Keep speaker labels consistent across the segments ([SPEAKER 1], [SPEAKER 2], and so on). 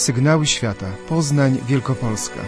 [SPEAKER 1] Sygnały Świata. Poznań, Wielkopolska.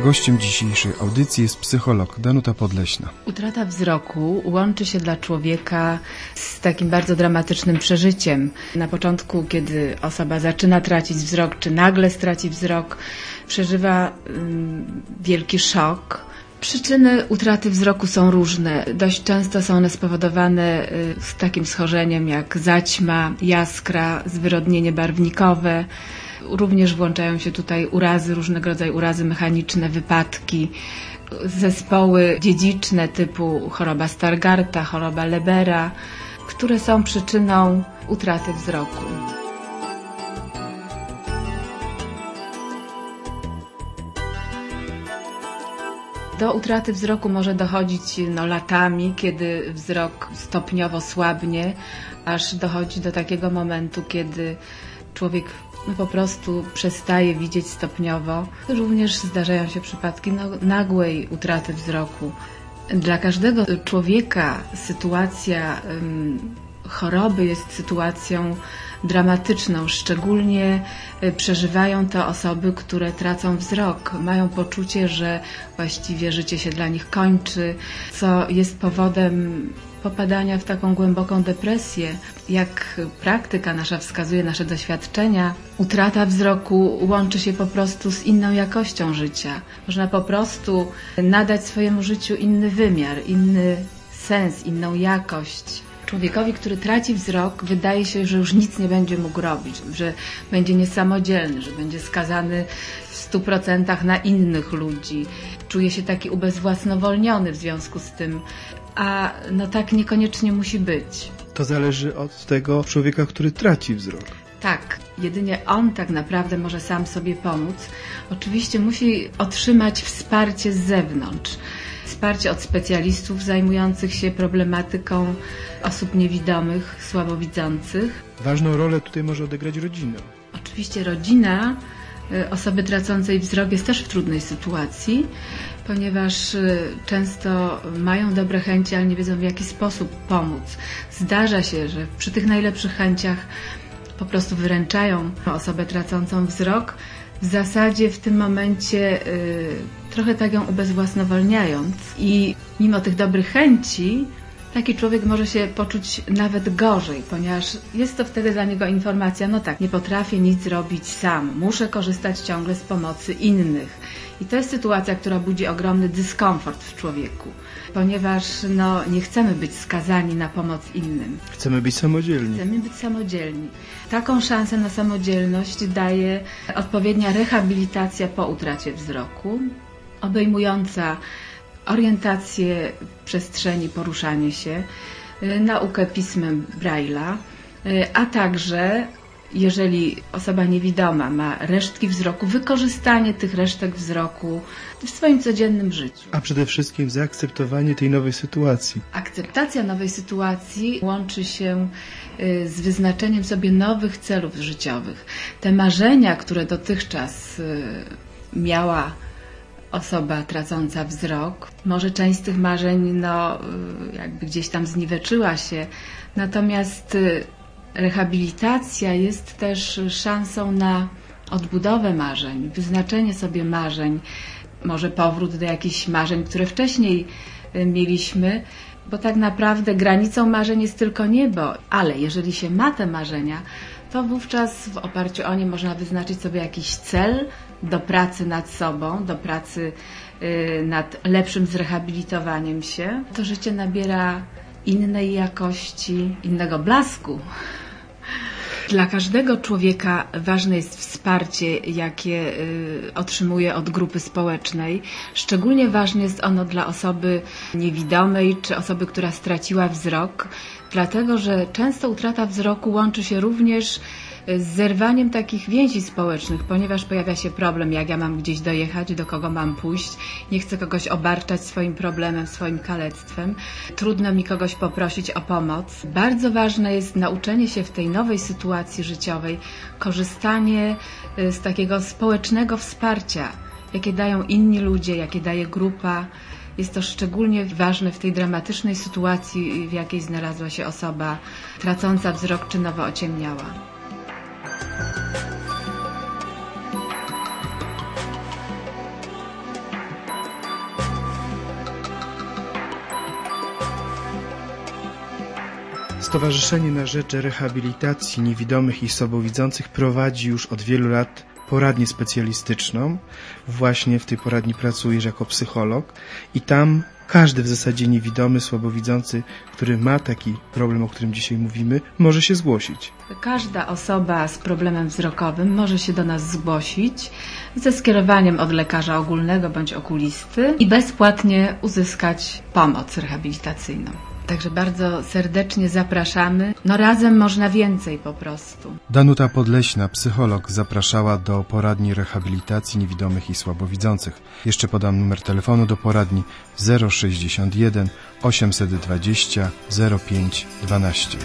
[SPEAKER 1] Gościem dzisiejszej audycji jest psycholog Danuta Podleśna.
[SPEAKER 2] Utrata wzroku łączy się dla człowieka z takim bardzo dramatycznym przeżyciem. Na początku, kiedy osoba zaczyna tracić wzrok, czy nagle straci wzrok, przeżywa um, wielki szok. Przyczyny utraty wzroku są różne. Dość często są one spowodowane y, z takim schorzeniem jak zaćma, jaskra, zwyrodnienie barwnikowe. Również włączają się tutaj urazy, różnego rodzaju urazy mechaniczne, wypadki, zespoły dziedziczne typu choroba Stargarta, choroba Lebera, które są przyczyną utraty wzroku. Do utraty wzroku może dochodzić no, latami, kiedy wzrok stopniowo słabnie, aż dochodzi do takiego momentu, kiedy człowiek no, po prostu przestaje widzieć stopniowo. Również zdarzają się przypadki nagłej utraty wzroku. Dla każdego człowieka sytuacja choroby jest sytuacją dramatyczną. Szczególnie y, przeżywają to osoby, które tracą wzrok, mają poczucie, że właściwie życie się dla nich kończy, co jest powodem popadania w taką głęboką depresję. Jak praktyka nasza wskazuje, nasze doświadczenia, utrata wzroku łączy się po prostu z inną jakością życia. Można po prostu nadać swojemu życiu inny wymiar, inny sens, inną jakość. Człowiekowi, który traci wzrok, wydaje się, że już nic nie będzie mógł robić, że będzie niesamodzielny, że będzie skazany w stu procentach na innych ludzi. Czuje się taki ubezwłasnowolniony w związku z tym, a no tak niekoniecznie musi być.
[SPEAKER 1] To zależy od tego człowieka, który traci wzrok.
[SPEAKER 2] Tak, jedynie on tak naprawdę może sam sobie pomóc. Oczywiście musi otrzymać wsparcie z zewnątrz wsparcie od specjalistów zajmujących się problematyką osób niewidomych, słabowidzących.
[SPEAKER 1] Ważną rolę tutaj może odegrać rodzina.
[SPEAKER 2] Oczywiście rodzina y, osoby tracącej wzrok jest też w trudnej sytuacji, ponieważ y, często mają dobre chęci, ale nie wiedzą w jaki sposób pomóc. Zdarza się, że przy tych najlepszych chęciach po prostu wyręczają osobę tracącą wzrok, w zasadzie w tym momencie y, trochę tak ją ubezwłasnowolniając i mimo tych dobrych chęci taki człowiek może się poczuć nawet gorzej, ponieważ jest to wtedy dla niego informacja, no tak, nie potrafię nic zrobić sam, muszę korzystać ciągle z pomocy innych. I to jest sytuacja, która budzi ogromny dyskomfort w człowieku, ponieważ no, nie chcemy być skazani na pomoc innym.
[SPEAKER 1] Chcemy być samodzielni.
[SPEAKER 2] Chcemy być samodzielni. Taką szansę na samodzielność daje odpowiednia rehabilitacja po utracie wzroku, obejmująca orientację w przestrzeni, poruszanie się, y, naukę pismem Braille'a, y, a także jeżeli osoba niewidoma ma resztki wzroku, wykorzystanie tych resztek wzroku w swoim codziennym życiu.
[SPEAKER 1] A przede wszystkim zaakceptowanie tej nowej sytuacji.
[SPEAKER 2] Akceptacja nowej sytuacji łączy się y, z wyznaczeniem sobie nowych celów życiowych. Te marzenia, które dotychczas miała osoba tracąca wzrok. Może część z tych marzeń no, jakby gdzieś tam zniweczyła się, natomiast y, rehabilitacja jest też szansą na odbudowę marzeń, wyznaczenie sobie marzeń, może powrót do jakichś marzeń, które wcześniej y, mieliśmy, bo tak naprawdę granicą marzeń jest tylko niebo, ale jeżeli się ma te marzenia, to wówczas w oparciu o nie można wyznaczyć sobie jakiś cel do pracy nad sobą, do pracy y, nad lepszym zrehabilitowaniem się. To życie nabiera innej jakości, innego blasku. Dla każdego człowieka ważne jest wsparcie, jakie y, otrzymuje od grupy społecznej. Szczególnie ważne jest ono dla osoby niewidomej czy osoby, która straciła wzrok, dlatego że często utrata wzroku łączy się również z zerwaniem takich więzi społecznych, ponieważ pojawia się problem, jak ja mam gdzieś dojechać, do kogo mam pójść, nie chcę kogoś obarczać swoim problemem, swoim kalectwem, trudno mi kogoś poprosić o pomoc. Bardzo ważne jest nauczenie się w tej nowej sytuacji życiowej, korzystanie y, z takiego społecznego wsparcia, jakie dają inni ludzie, jakie daje grupa, Jest to szczególnie ważne w tej dramatycznej sytuacji, w jakiej znalazła się osoba tracąca wzrok czy nowo ociemniała.
[SPEAKER 1] Stowarzyszenie na Rzecz Rehabilitacji Niewidomych i Słabowidzących prowadzi już od wielu lat poradnię specjalistyczną. Właśnie w tej poradni pracujesz jako psycholog i tam każdy w zasadzie niewidomy, słabowidzący, który ma taki problem, o którym dzisiaj mówimy, może się zgłosić.
[SPEAKER 2] Każda osoba z problemem wzrokowym może się do nas zgłosić ze skierowaniem od lekarza ogólnego bądź okulisty i bezpłatnie uzyskać pomoc rehabilitacyjną. Także bardzo serdecznie zapraszamy. No razem można więcej po prostu.
[SPEAKER 1] Danuta Podleśna, psycholog, zapraszała do poradni rehabilitacji niewidomych i słabowidzących. Jeszcze podam numer telefonu do poradni 061 820 05 12.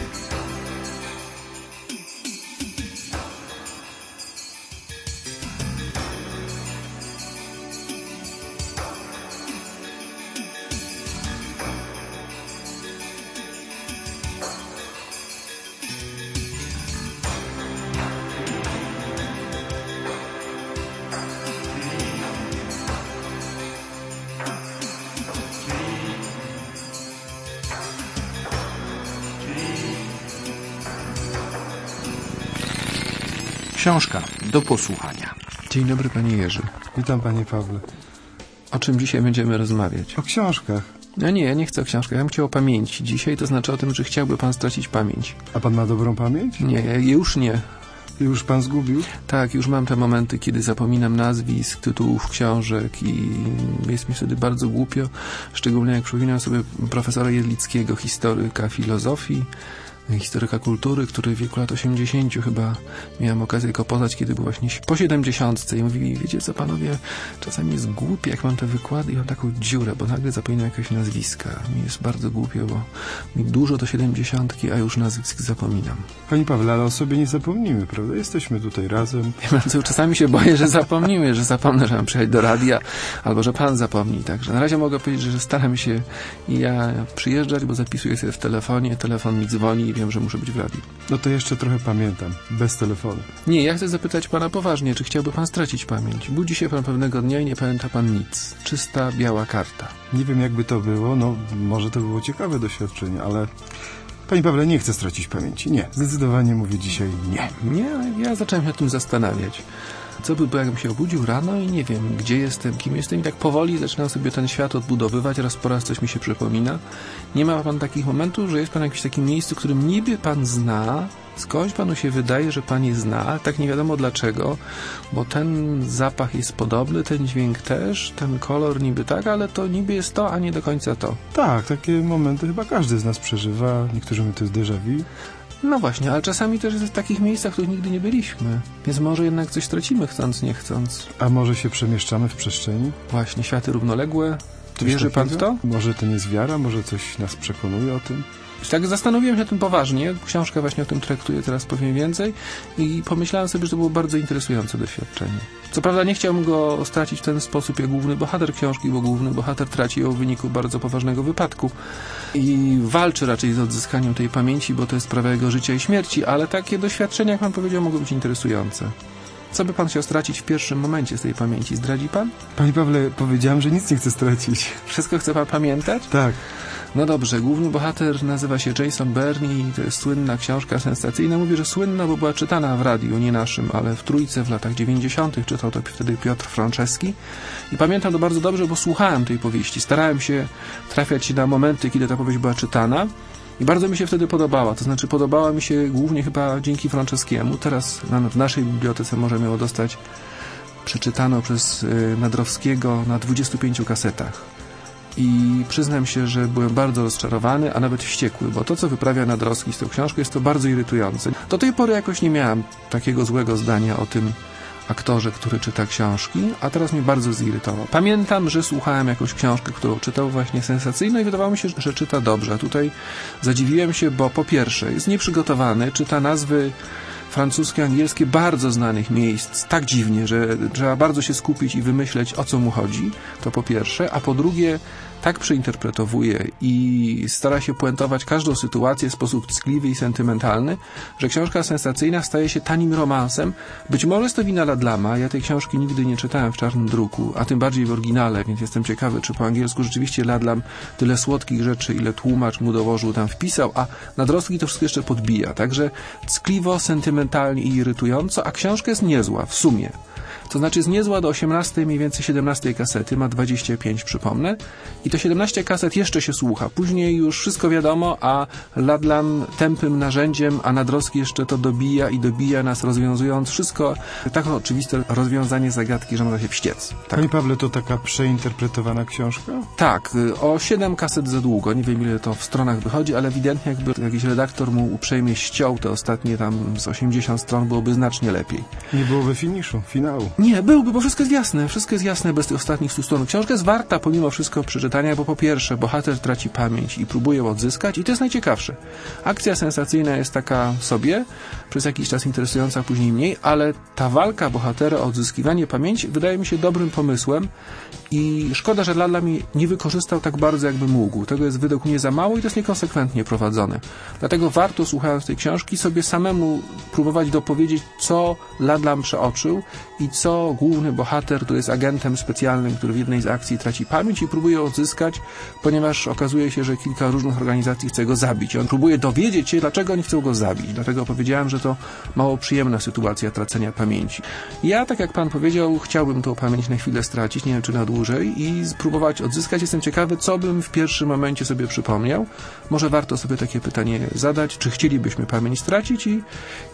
[SPEAKER 3] Książka do posłuchania. Dzień dobry, panie Jerzy.
[SPEAKER 1] Witam panie Pawle.
[SPEAKER 3] O czym dzisiaj będziemy rozmawiać?
[SPEAKER 1] O książkach.
[SPEAKER 3] No nie, ja nie chcę o książkach. Ja bym chciał o pamięci dzisiaj, to znaczy o tym, że chciałby pan stracić pamięć.
[SPEAKER 1] A pan ma dobrą pamięć?
[SPEAKER 3] Nie, ja już nie.
[SPEAKER 1] Już pan zgubił?
[SPEAKER 3] Tak, już mam te momenty, kiedy zapominam nazwisk, tytułów książek i jest mi wtedy bardzo głupio, szczególnie jak przypominam sobie profesora Jedlickiego, historyka filozofii, historyka kultury, który w wieku lat 80 chyba miałem okazję go poznać, kiedy był właśnie po 70 i mówili, wiecie co panowie, czasami jest głupie, jak mam te wykłady i mam taką dziurę, bo nagle zapominam jakieś nazwiska. Mi jest bardzo głupio, bo mi dużo do 70, a już nazwisk zapominam.
[SPEAKER 1] Panie Pawle, ale o sobie nie zapomnimy, prawda? Jesteśmy tutaj razem.
[SPEAKER 3] Ja czasami się boję, że zapomnimy, że zapomnę, że mam przyjechać do radia, albo że pan zapomni. Także na razie mogę powiedzieć, że staram się i ja przyjeżdżać, bo zapisuję sobie w telefonie, telefon mi dzwoni wiem, że muszę być w radiu.
[SPEAKER 1] No to jeszcze trochę pamiętam, bez telefonu.
[SPEAKER 3] Nie, ja chcę zapytać pana poważnie, czy chciałby pan stracić pamięć? Budzi się pan pewnego dnia i nie pamięta pan nic. Czysta, biała karta.
[SPEAKER 1] Nie wiem, jakby to było, no może to było ciekawe doświadczenie, ale... Panie Pawle, nie chcę stracić pamięci. Nie, zdecydowanie mówię dzisiaj nie.
[SPEAKER 3] Nie, ja zacząłem się nad tym zastanawiać. Co by było, jakbym się obudził rano i nie wiem, gdzie jestem, kim jestem i tak powoli zaczynam sobie ten świat odbudowywać, raz po raz coś mi się przypomina. Nie ma pan takich momentów, że jest pan w jakimś takim miejscu, którym niby pan zna, skądś panu się wydaje, że pan je zna, ale tak nie wiadomo dlaczego, bo ten zapach jest podobny, ten dźwięk też, ten kolor niby tak, ale to niby jest to, a nie do końca to.
[SPEAKER 1] Tak, takie momenty chyba każdy z nas przeżywa, niektórzy mówią to jest déjà vu.
[SPEAKER 3] No właśnie, ale czasami też jest w takich miejscach, w których nigdy nie byliśmy. Więc może jednak coś tracimy chcąc, nie chcąc.
[SPEAKER 1] A może się przemieszczamy w przestrzeni?
[SPEAKER 3] Właśnie, światy równoległe. Wierzy pan w to?
[SPEAKER 1] Może to nie jest wiara, może coś nas przekonuje o tym?
[SPEAKER 3] Tak zastanowiłem się tym poważnie. Książka właśnie o tym traktuje, teraz powiem więcej. I pomyślałem sobie, że to było bardzo interesujące doświadczenie. Co prawda nie chciałbym go stracić w ten sposób jak główny bohater książki, bo główny bohater traci ją w wyniku bardzo poważnego wypadku i walczy raczej z odzyskaniem tej pamięci, bo to jest sprawa jego życia i śmierci, ale takie doświadczenia, jak pan powiedział, mogą być interesujące. Co by pan chciał stracić w pierwszym momencie z tej pamięci? Zdradzi pan?
[SPEAKER 1] Panie Pawle, powiedziałem, że nic nie chcę stracić.
[SPEAKER 3] Wszystko chce pan pamiętać?
[SPEAKER 1] Tak.
[SPEAKER 3] No dobrze, główny bohater nazywa się Jason Burney i to jest słynna książka sensacyjna. Mówię, że słynna, bo była czytana w radiu, nie naszym, ale w Trójce w latach 90. Czytał to wtedy Piotr Franceski. I pamiętam to bardzo dobrze, bo słuchałem tej powieści. Starałem się trafiać na momenty, kiedy ta powieść była czytana. I bardzo mi się wtedy podobała, to znaczy podobała mi się głównie chyba dzięki Franceskiemu. Teraz w naszej bibliotece możemy ją dostać przeczytaną przez y, Nadrowskiego na 25 kasetach. I przyznam się, że byłem bardzo rozczarowany, a nawet wściekły, bo to, co wyprawia Nadrowski z tą książką, jest to bardzo irytujące. Do tej pory jakoś nie miałem takiego złego zdania o tym aktorze, który czyta książki, a teraz mnie bardzo zirytował. Pamiętam, że słuchałem jakąś książkę, którą czytał właśnie sensacyjną i wydawało mi się, że czyta dobrze. A tutaj zadziwiłem się, bo po pierwsze jest nieprzygotowany, czyta nazwy francuskie, angielskie bardzo znanych miejsc tak dziwnie, że trzeba bardzo się skupić i wymyśleć o co mu chodzi, to po pierwsze, a po drugie tak przeinterpretowuje i stara się puentować każdą sytuację w sposób ckliwy i sentymentalny, że książka sensacyjna staje się tanim romansem. Być może jest to wina Ladlama, ja tej książki nigdy nie czytałem w czarnym druku, a tym bardziej w oryginale, więc jestem ciekawy, czy po angielsku rzeczywiście Ladlam tyle słodkich rzeczy, ile tłumacz mu dołożył tam wpisał, a Nadrowski to wszystko jeszcze podbija. Także ckliwo, sentymentalnie i irytująco, a książka jest niezła w sumie. To znaczy jest niezła do 18, mniej więcej 17 kasety, ma 25 przypomnę i to 17 kaset jeszcze się słucha. Później już wszystko wiadomo, a Ladlam tępym narzędziem, a Nadrowski jeszcze to dobija i dobija nas rozwiązując wszystko. Tak oczywiste rozwiązanie zagadki, że można się wściec. Tak.
[SPEAKER 1] Panie Pawle, to taka przeinterpretowana książka?
[SPEAKER 3] Tak, o 7 kaset za długo. Nie wiem ile to w stronach wychodzi, ale ewidentnie jakby jakiś redaktor mu uprzejmie ściął te ostatnie tam z 80 stron, byłoby znacznie lepiej.
[SPEAKER 1] Nie byłoby finiszu, finału.
[SPEAKER 3] Nie, byłby, bo wszystko jest jasne. Wszystko jest jasne bez tych ostatnich stu stron. Książka jest warta pomimo wszystko przeczytania, bo po pierwsze bohater traci pamięć i próbuje ją odzyskać i to jest najciekawsze. Akcja sensacyjna jest taka sobie, przez jakiś czas interesująca, później mniej, ale ta walka bohatera o odzyskiwanie pamięci wydaje mi się dobrym pomysłem i szkoda, że Lala mi nie wykorzystał tak bardzo, jakby mógł. Tego jest według mnie za mało i to jest niekonsekwentnie prowadzone. Dlatego warto, słuchając tej książki, sobie samemu próbować dopowiedzieć, co Ladlam przeoczył i co główny bohater, który jest agentem specjalnym, który w jednej z akcji traci pamięć i próbuje odzyskać, ponieważ okazuje się, że kilka różnych organizacji chce go zabić. I on próbuje dowiedzieć się, dlaczego oni chcą go zabić. Dlatego powiedziałem, że to mało przyjemna sytuacja tracenia pamięci. Ja, tak jak pan powiedział, chciałbym tą pamięć na chwilę stracić, nie wiem czy na dłużej i spróbować odzyskać. Jestem ciekawy, co bym w pierwszym momencie sobie przypomniał. Może warto sobie takie pytanie zadać, czy chcielibyśmy pamięć stracić i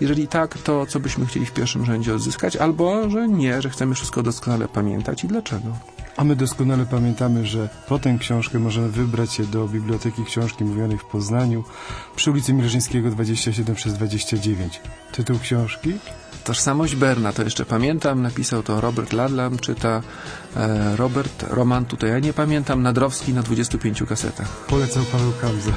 [SPEAKER 3] jeżeli tak, to co byśmy chcieli w pierwszym rzędzie odzyskać, albo że nie, że chcemy wszystko doskonale pamiętać i dlaczego.
[SPEAKER 1] A my doskonale pamiętamy, że po tę książkę możemy wybrać się do Biblioteki Książki Mówionej w Poznaniu przy ulicy Milżyńskiego 27 przez 29. Tytuł książki?
[SPEAKER 3] Tożsamość Berna, to jeszcze pamiętam, napisał to Robert Ladlam, czyta e, Robert Roman, tutaj ja nie pamiętam, Nadrowski na 25 kasetach.
[SPEAKER 1] Polecam Paweł Kamza.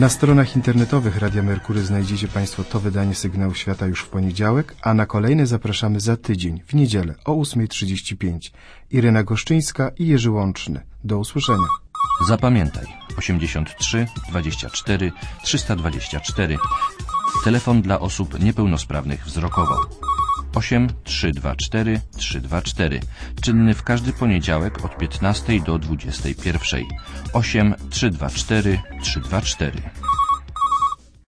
[SPEAKER 1] Na stronach internetowych Radia Merkury znajdziecie Państwo to wydanie Sygnału Świata już w poniedziałek, a na kolejne zapraszamy za tydzień, w niedzielę o 8.35. Irena Goszczyńska i Jerzy Łączny. Do usłyszenia.
[SPEAKER 4] Zapamiętaj 83 24 324. Telefon dla osób niepełnosprawnych wzrokowo. 8 324 324. Czynny w każdy poniedziałek od 15 do 21. 8 324 324.